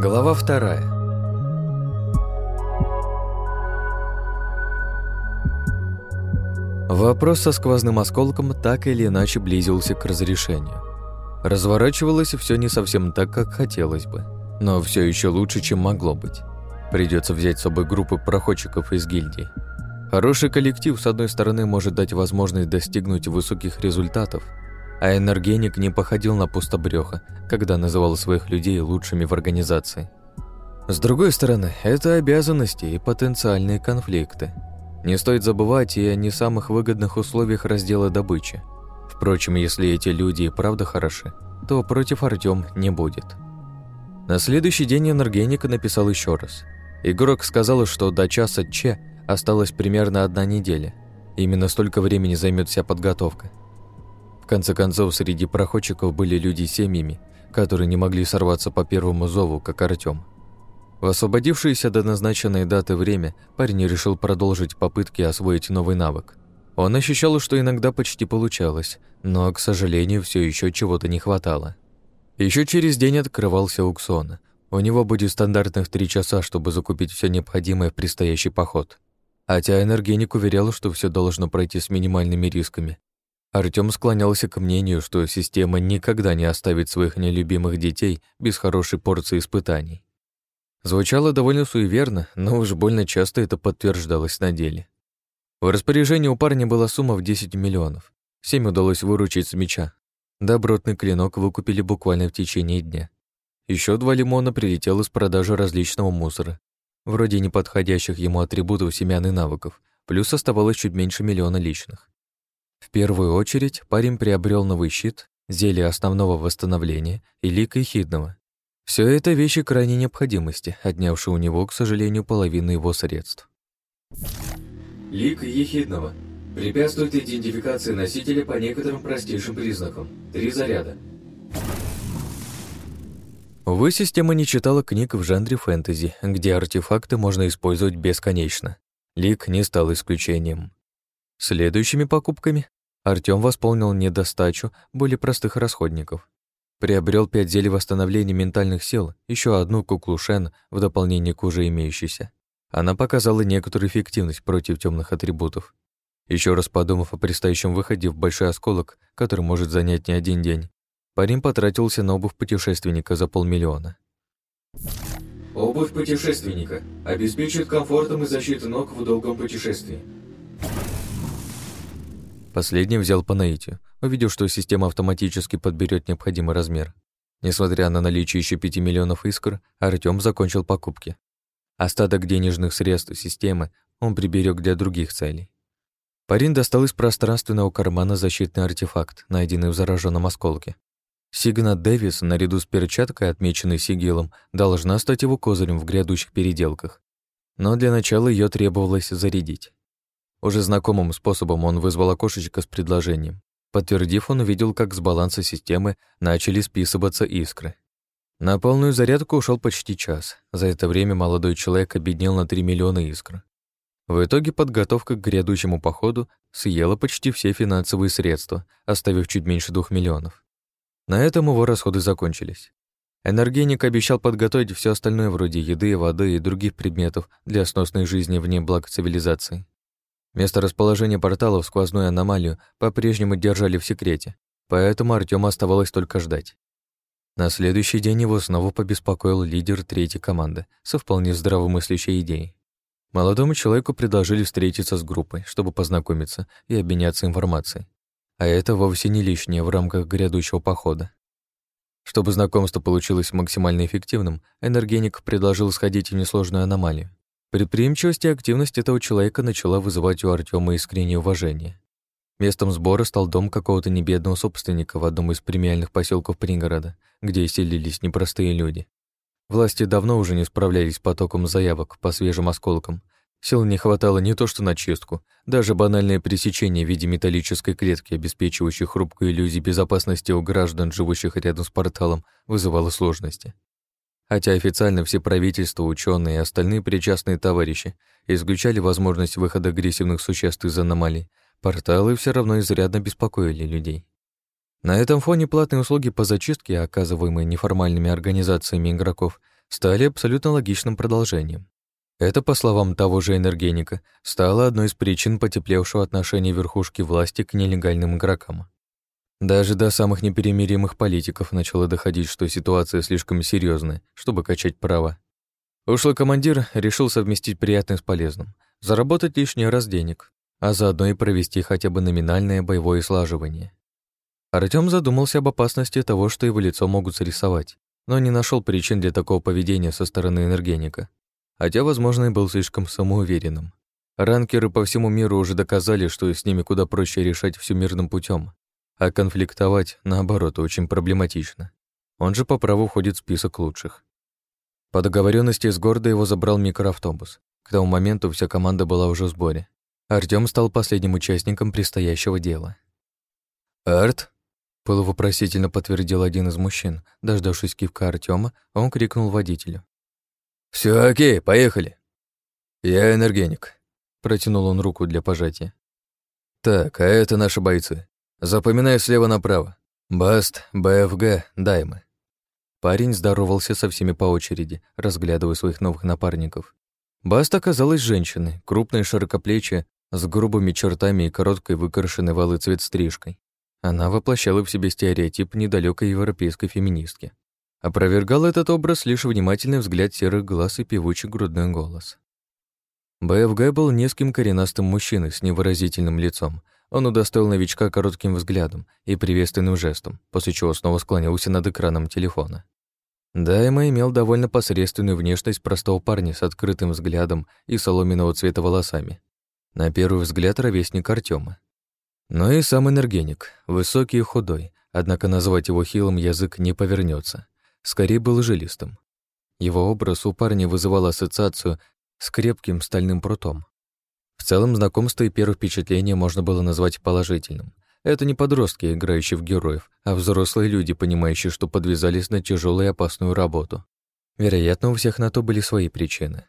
Глава вторая. Вопрос со сквозным осколком так или иначе близился к разрешению. Разворачивалось все не совсем так, как хотелось бы, но все еще лучше, чем могло быть. Придется взять с собой группы проходчиков из гильдии. Хороший коллектив, с одной стороны, может дать возможность достигнуть высоких результатов, а энергеник не походил на пустобреха, когда называл своих людей лучшими в организации. С другой стороны, это обязанности и потенциальные конфликты. Не стоит забывать и о не самых выгодных условиях раздела добычи. Впрочем, если эти люди и правда хороши, то против Артём не будет. На следующий день энергеник написал еще раз. Игрок сказал, что до часа Че осталась примерно одна неделя. Именно столько времени займет вся подготовка конце концов, среди проходчиков были люди с семьями, которые не могли сорваться по первому зову, как Артём. В освободившееся до назначенной даты время парень решил продолжить попытки освоить новый навык. Он ощущал, что иногда почти получалось, но, к сожалению, все еще чего-то не хватало. Еще через день открывался аукцион. У него будет стандартных три часа, чтобы закупить все необходимое в предстоящий поход. Хотя энергеник уверял, что все должно пройти с минимальными рисками, Артём склонялся к мнению, что система никогда не оставит своих нелюбимых детей без хорошей порции испытаний. Звучало довольно суеверно, но уж больно часто это подтверждалось на деле. В распоряжении у парня была сумма в 10 миллионов. Семь удалось выручить с меча. Добротный клинок выкупили буквально в течение дня. Еще два лимона прилетело с продажи различного мусора, вроде неподходящих ему атрибутов семян и навыков, плюс оставалось чуть меньше миллиона личных. В первую очередь парень приобрел новый щит, зелье основного восстановления и лик ехидного. Все это вещи крайней необходимости, отнявшие у него, к сожалению, половину его средств. Лик ехидного. Препятствует идентификации носителя по некоторым простейшим признакам. Три заряда. Увы, система не читала книг в жанре фэнтези, где артефакты можно использовать бесконечно. Лик не стал исключением. Следующими покупками Артём восполнил недостачу более простых расходников. Приобрел пять зелий восстановления ментальных сил, еще одну куклу Шен в дополнение к уже имеющейся. Она показала некоторую эффективность против темных атрибутов. Еще раз подумав о предстоящем выходе в большой осколок, который может занять не один день, парень потратился на обувь путешественника за полмиллиона. Обувь путешественника обеспечит комфортом и защитой ног в долгом путешествии. Последний взял по наитию, увидел, что система автоматически подберет необходимый размер. Несмотря на наличие еще 5 миллионов искр, Артём закончил покупки. Остаток денежных средств системы он приберег для других целей. Парень достал из пространственного кармана защитный артефакт, найденный в зараженном осколке. Сигна Дэвис, наряду с перчаткой, отмеченной сигилом, должна стать его козырем в грядущих переделках. Но для начала ее требовалось зарядить. Уже знакомым способом он вызвал окошечко с предложением. Подтвердив, он увидел, как с баланса системы начали списываться искры. На полную зарядку ушел почти час. За это время молодой человек обеднел на 3 миллиона искр. В итоге подготовка к грядущему походу съела почти все финансовые средства, оставив чуть меньше двух миллионов. На этом его расходы закончились. Энергеник обещал подготовить все остальное вроде еды, воды и других предметов для сносной жизни вне благ цивилизации. Место расположения портала в сквозную аномалию по-прежнему держали в секрете, поэтому Артёму оставалось только ждать. На следующий день его снова побеспокоил лидер третьей команды со вполне здравомыслящей идеей. Молодому человеку предложили встретиться с группой, чтобы познакомиться и обменяться информацией. А это вовсе не лишнее в рамках грядущего похода. Чтобы знакомство получилось максимально эффективным, энергеник предложил сходить в несложную аномалию. Предприимчивость и активность этого человека начала вызывать у Артема искреннее уважение. Местом сбора стал дом какого-то небедного собственника в одном из премиальных поселков пригорода, где селились непростые люди. Власти давно уже не справлялись с потоком заявок по свежим осколкам. Сил не хватало не то что на чистку, даже банальное пресечение в виде металлической клетки, обеспечивающей хрупкую иллюзию безопасности у граждан, живущих рядом с порталом, вызывало сложности. Хотя официально все правительства, ученые и остальные причастные товарищи исключали возможность выхода агрессивных существ из аномалий, порталы все равно изрядно беспокоили людей. На этом фоне платные услуги по зачистке, оказываемые неформальными организациями игроков, стали абсолютно логичным продолжением. Это, по словам того же энергеника, стало одной из причин потеплевшего отношения верхушки власти к нелегальным игрокам. Даже до самых неперемиримых политиков начало доходить, что ситуация слишком серьезная, чтобы качать права. Ушлый командир решил совместить приятное с полезным, заработать лишний раз денег, а заодно и провести хотя бы номинальное боевое слаживание. Артём задумался об опасности того, что его лицо могут срисовать, но не нашел причин для такого поведения со стороны энергеника, хотя, возможно, и был слишком самоуверенным. Ранкеры по всему миру уже доказали, что с ними куда проще решать все мирным путем, а конфликтовать, наоборот, очень проблематично. Он же по праву входит в список лучших. По договоренности с города его забрал микроавтобус. К тому моменту вся команда была уже в сборе. Артём стал последним участником предстоящего дела. «Арт?» — полувопросительно подтвердил один из мужчин. Дождавшись кивка Артёма, он крикнул водителю. Все окей, поехали». «Я энергеник», — протянул он руку для пожатия. «Так, а это наши бойцы. Запоминаю слева направо. Баст, БФГ, Даймы. Парень здоровался со всеми по очереди, разглядывая своих новых напарников. Баст оказалась женщиной, крупной широкоплечья, с грубыми чертами и короткой выкрашенной в цвет стрижкой. Она воплощала в себе стереотип недалекой европейской феминистки. Опровергал этот образ лишь внимательный взгляд серых глаз и певучий грудной голос. БФГ был низким коренастым мужчиной с невыразительным лицом, он удостоил новичка коротким взглядом и приветственным жестом, после чего снова склонился над экраном телефона. Дайма имел довольно посредственную внешность простого парня с открытым взглядом и соломенного цвета волосами. На первый взгляд ровесник Артема. Но и сам энергеник, высокий и худой, однако назвать его хилым язык не повернется. Скорее был жилистым. Его образ у парня вызывал ассоциацию с крепким стальным прутом, в целом, знакомство и первое впечатление можно было назвать положительным. Это не подростки, играющие в героев, а взрослые люди, понимающие, что подвязались на тяжелую и опасную работу. Вероятно, у всех на то были свои причины.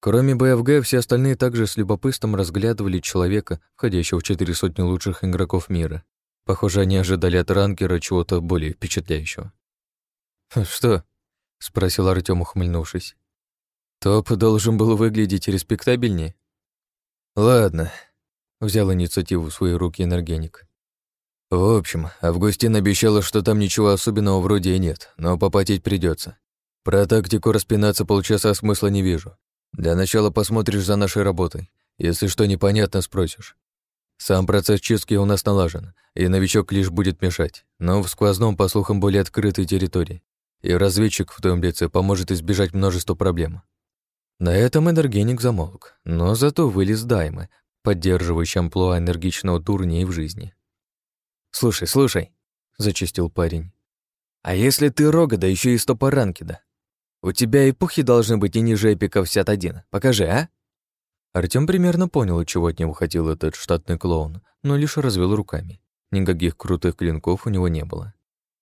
Кроме БФГ, все остальные также с любопытством разглядывали человека, входящего в четыре сотни лучших игроков мира. Похоже, они ожидали от ранкера чего-то более впечатляющего. «Что?» — спросил Артём, ухмыльнувшись. «Топ должен был выглядеть респектабельнее?» «Ладно», — взял инициативу в свои руки энергеник. «В общем, Августин обещала, что там ничего особенного вроде и нет, но попотеть придется. Про тактику распинаться полчаса смысла не вижу. Для начала посмотришь за нашей работой. Если что непонятно, спросишь. Сам процесс чистки у нас налажен, и новичок лишь будет мешать, но в сквозном, по слухам, более открытой территории. И разведчик в твоем лице поможет избежать множества проблем. На этом энергеник замолк, но зато вылез Даймы, поддерживающий амплуа энергичного турней в жизни. «Слушай, слушай», — зачистил парень. «А если ты рога, да еще и стопа ранкида? У тебя эпохи должны быть не ниже эпика 51. Покажи, а?» Артём примерно понял, чего от него хотел этот штатный клоун, но лишь развел руками. Никаких крутых клинков у него не было.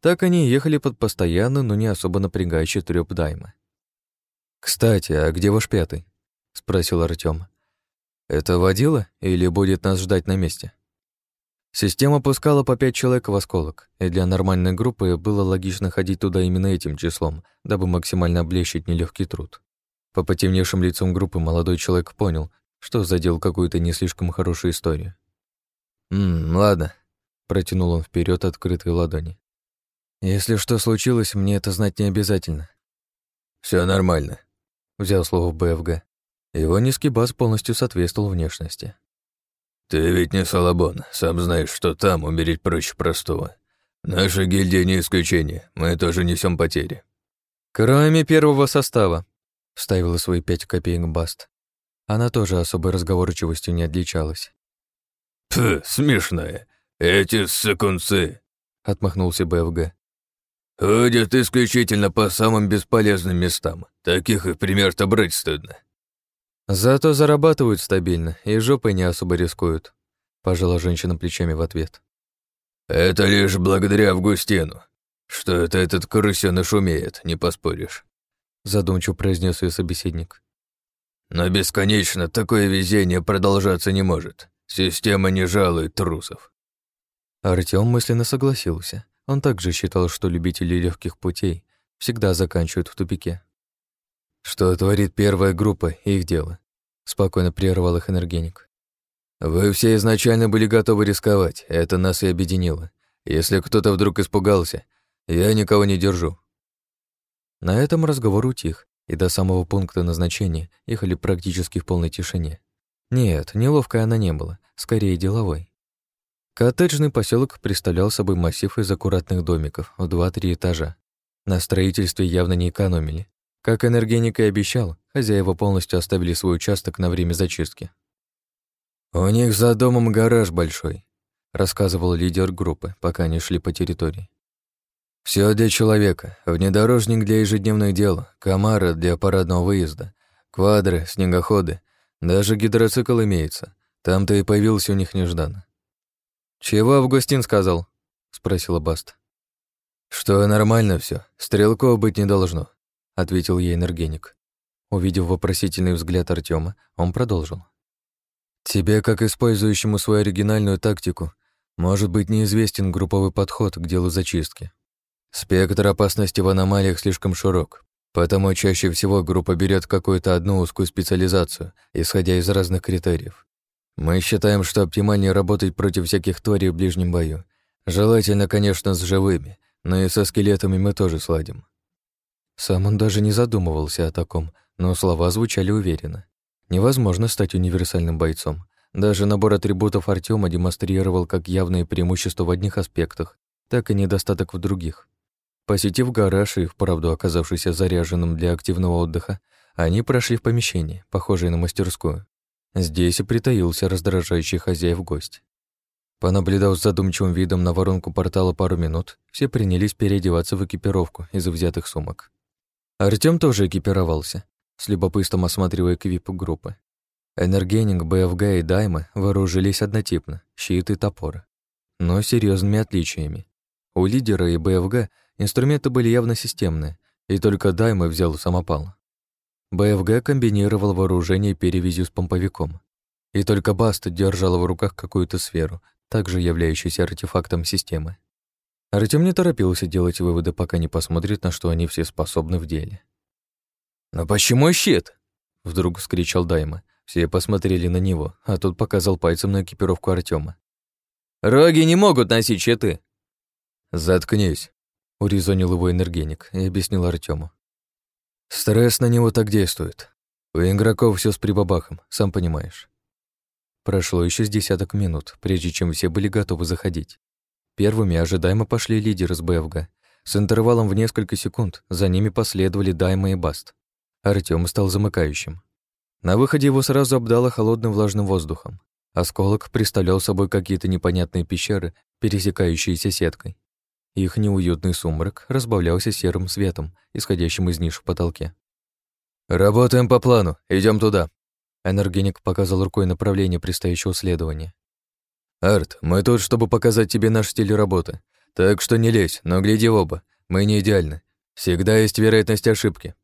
Так они ехали под постоянно, но не особо напрягающий трёп Дайма. «Кстати, а где ваш пятый?» — спросил Артём. «Это водила или будет нас ждать на месте?» Система пускала по пять человек в осколок, и для нормальной группы было логично ходить туда именно этим числом, дабы максимально облегчить нелегкий труд. По потемневшим лицам группы молодой человек понял, что задел какую-то не слишком хорошую историю. «Ммм, ладно», — протянул он вперед открытые ладони. «Если что случилось, мне это знать не обязательно». Все нормально», взял слово БФГ. Его низкий бас полностью соответствовал внешности. «Ты ведь не Салабон, сам знаешь, что там умереть проще простого. Наша гильдия не исключение, мы тоже несем потери». «Кроме первого состава», — вставила свои пять копеек Баст. Она тоже особой разговорчивостью не отличалась. «Пф, смешная. Эти сыкунцы», — отмахнулся БФГ. Ходят исключительно по самым бесполезным местам. Таких их пример-то брать стыдно. Зато зарабатывают стабильно и жопой не особо рискуют, пожала женщина плечами в ответ. Это лишь благодаря Августину. Что это этот крысёныш умеет, не поспоришь. Задумчиво произнес ее собеседник. Но бесконечно такое везение продолжаться не может. Система не жалует трусов. Артём мысленно согласился. Он также считал, что любители легких путей всегда заканчивают в тупике. Что творит первая группа, их дело. Спокойно прервал их энергеник. Вы все изначально были готовы рисковать, это нас и объединило. Если кто-то вдруг испугался, я никого не держу. На этом разговор утих, и до самого пункта назначения ехали практически в полной тишине. Нет, неловкой она не была, скорее деловой. Коттеджный поселок представлял собой массив из аккуратных домиков в 2-3 этажа. На строительстве явно не экономили. Как энергеник и обещал, хозяева полностью оставили свой участок на время зачистки. «У них за домом гараж большой», — рассказывал лидер группы, пока они шли по территории. Все для человека. Внедорожник для ежедневных дел, комара для парадного выезда, квадры, снегоходы, даже гидроцикл имеется. Там-то и появился у них нежданно. «Чего Августин сказал?» — спросила Баст. «Что нормально все, стрелков быть не должно», — ответил ей энергеник. Увидев вопросительный взгляд Артема, он продолжил. «Тебе, как использующему свою оригинальную тактику, может быть неизвестен групповой подход к делу зачистки. Спектр опасности в аномалиях слишком широк, поэтому чаще всего группа берет какую-то одну узкую специализацию, исходя из разных критериев. Мы считаем, что оптимальнее работать против всяких тварей в ближнем бою. Желательно, конечно, с живыми, но и со скелетами мы тоже сладим. Сам он даже не задумывался о таком, но слова звучали уверенно. Невозможно стать универсальным бойцом. Даже набор атрибутов Артема демонстрировал как явное преимущество в одних аспектах, так и недостаток в других. Посетив гараж и, вправду оказавшийся заряженным для активного отдыха, они прошли в помещение, похожее на мастерскую. Здесь и притаился раздражающий хозяев гость. Понаблюдав с задумчивым видом на воронку портала пару минут, все принялись переодеваться в экипировку из взятых сумок. Артём тоже экипировался, с любопытством осматривая квип группы. Энергеник, БФГ и Дайма вооружились однотипно, щит и топор, но серьезными отличиями. У лидера и БФГ Инструменты были явно системные, и только Дайма взял самопал. БФГ комбинировал вооружение перевязью с помповиком. И только Баст держал в руках какую-то сферу, также являющуюся артефактом системы. Артем не торопился делать выводы, пока не посмотрит, на что они все способны в деле. «Но почему щит?» — вдруг вскричал Дайма. Все посмотрели на него, а тот показал пальцем на экипировку Артема. «Роги не могут носить щиты!» «Заткнись!» Урезонил его энергеник и объяснил Артему. Стресс на него так действует. У игроков все с прибабахом, сам понимаешь. Прошло еще с десяток минут, прежде чем все были готовы заходить. Первыми ожидаемо пошли лидеры с БФГ. С интервалом в несколько секунд за ними последовали Дайма и Баст. Артём стал замыкающим. На выходе его сразу обдало холодным влажным воздухом. Осколок представлял собой какие-то непонятные пещеры, пересекающиеся сеткой. Их неуютный сумрак разбавлялся серым светом, исходящим из ниш в потолке. «Работаем по плану, идем туда», Энергеник показал рукой направление предстоящего следования. «Арт, мы тут, чтобы показать тебе наш стиль работы. Так что не лезь, но гляди оба. Мы не идеальны. Всегда есть вероятность ошибки».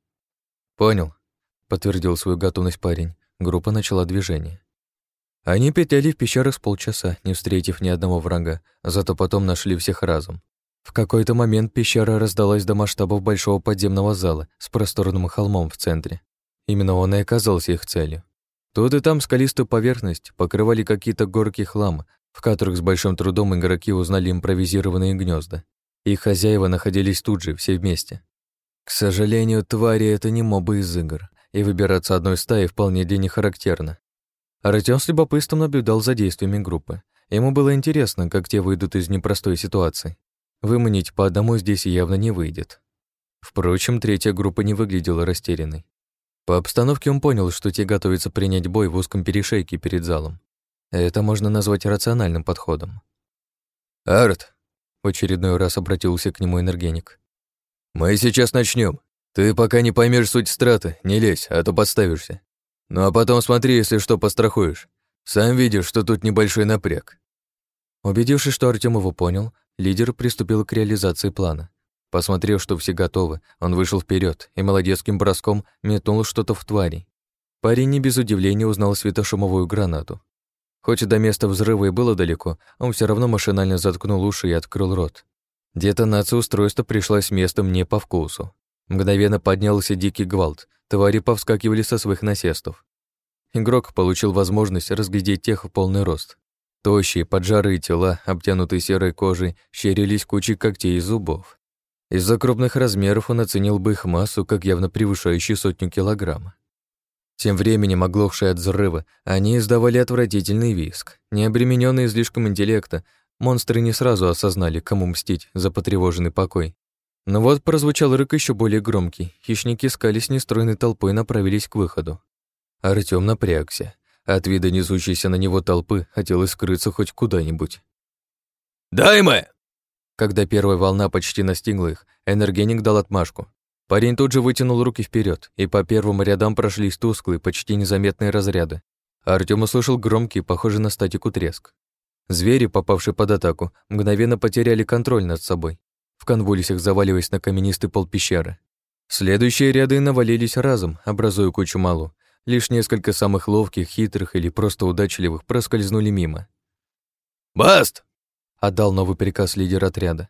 «Понял», — подтвердил свою готовность парень. Группа начала движение. Они петляли в пещерах с полчаса, не встретив ни одного врага, зато потом нашли всех разом. В какой-то момент пещера раздалась до масштабов большого подземного зала с просторным холмом в центре. Именно он и оказался их целью. Тут и там скалистую поверхность покрывали какие-то горки хлама, в которых с большим трудом игроки узнали импровизированные гнезда. Их хозяева находились тут же, все вместе. К сожалению, твари — это не мобы из игр, и выбираться одной стаи вполне них характерно. Артём с любопытством наблюдал за действиями группы. Ему было интересно, как те выйдут из непростой ситуации. Выманить по одному здесь явно не выйдет. Впрочем, третья группа не выглядела растерянной. По обстановке он понял, что те готовятся принять бой в узком перешейке перед залом. Это можно назвать рациональным подходом. «Арт!» — в очередной раз обратился к нему энергеник. «Мы сейчас начнем. Ты пока не поймешь суть страты, не лезь, а то подставишься. Ну а потом смотри, если что, пострахуешь. Сам видишь, что тут небольшой напряг». Убедившись, что Артём его понял, Лидер приступил к реализации плана. Посмотрев, что все готовы, он вышел вперед и молодецким броском метнул что-то в твари. Парень не без удивления узнал светошумовую гранату. Хоть до места взрыва и было далеко, он все равно машинально заткнул уши и открыл рот. Детонация устройства пришлась местом не по вкусу. Мгновенно поднялся дикий гвалт, твари повскакивали со своих насестов. Игрок получил возможность разглядеть тех в полный рост. Тощие, поджарые тела, обтянутые серой кожей, щерились кучей когтей и зубов. Из-за крупных размеров он оценил бы их массу, как явно превышающую сотню килограмм. Тем временем, оглохшие от взрыва, они издавали отвратительный виск. Не обремененные излишком интеллекта, монстры не сразу осознали, кому мстить за потревоженный покой. Но вот прозвучал рык еще более громкий. Хищники скались нестройной толпой и направились к выходу. Артём напрягся. От вида несущейся на него толпы хотелось скрыться хоть куда-нибудь. «Дайме!» Когда первая волна почти настигла их, энергеник дал отмашку. Парень тут же вытянул руки вперед, и по первым рядам прошлись тусклые, почти незаметные разряды. Артём услышал громкий, похожий на статику треск. Звери, попавшие под атаку, мгновенно потеряли контроль над собой, в конвульсиях заваливаясь на каменистый пол пещеры. Следующие ряды навалились разом, образуя кучу малу, Лишь несколько самых ловких, хитрых или просто удачливых проскользнули мимо. «Баст!» — отдал новый приказ лидер отряда.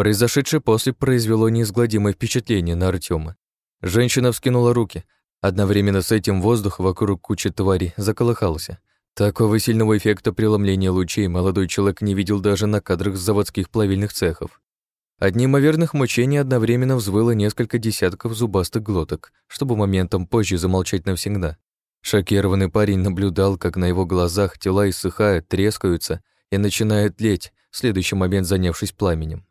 Произошедшее после произвело неизгладимое впечатление на Артема. Женщина вскинула руки. Одновременно с этим воздух вокруг кучи тварей заколыхался. Такого сильного эффекта преломления лучей молодой человек не видел даже на кадрах заводских плавильных цехов. От неимоверных мучений одновременно взвыло несколько десятков зубастых глоток, чтобы моментом позже замолчать навсегда. Шокированный парень наблюдал, как на его глазах тела иссыхают, трескаются и начинают тлеть, в следующий момент занявшись пламенем.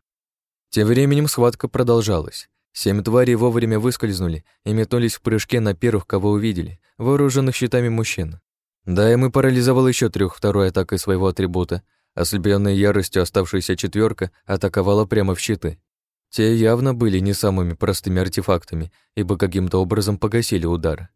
Тем временем схватка продолжалась. Семь тварей вовремя выскользнули и метнулись в прыжке на первых, кого увидели, вооруженных щитами мужчин. Да, и мы парализовал еще трех второй атакой своего атрибута, Ослепленная яростью оставшаяся четверка атаковала прямо в щиты. Те явно были не самыми простыми артефактами, ибо каким-то образом погасили удар.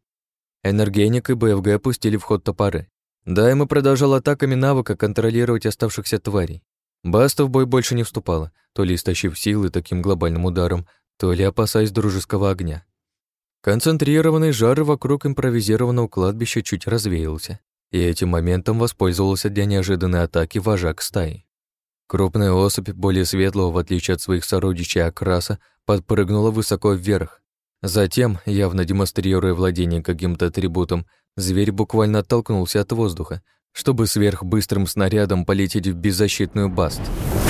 Энергеник и БФГ опустили в ход топоры. Дайма продолжал атаками навыка контролировать оставшихся тварей. Баста в бой больше не вступала, то ли истощив силы таким глобальным ударом, то ли опасаясь дружеского огня. Концентрированный жар вокруг импровизированного кладбища чуть развеялся, и этим моментом воспользовался для неожиданной атаки вожак стаи. Крупная особь, более светлого, в отличие от своих сородичей окраса, подпрыгнула высоко вверх. Затем, явно демонстрируя владение каким-то атрибутом, зверь буквально оттолкнулся от воздуха, чтобы сверхбыстрым снарядом полететь в беззащитную баст —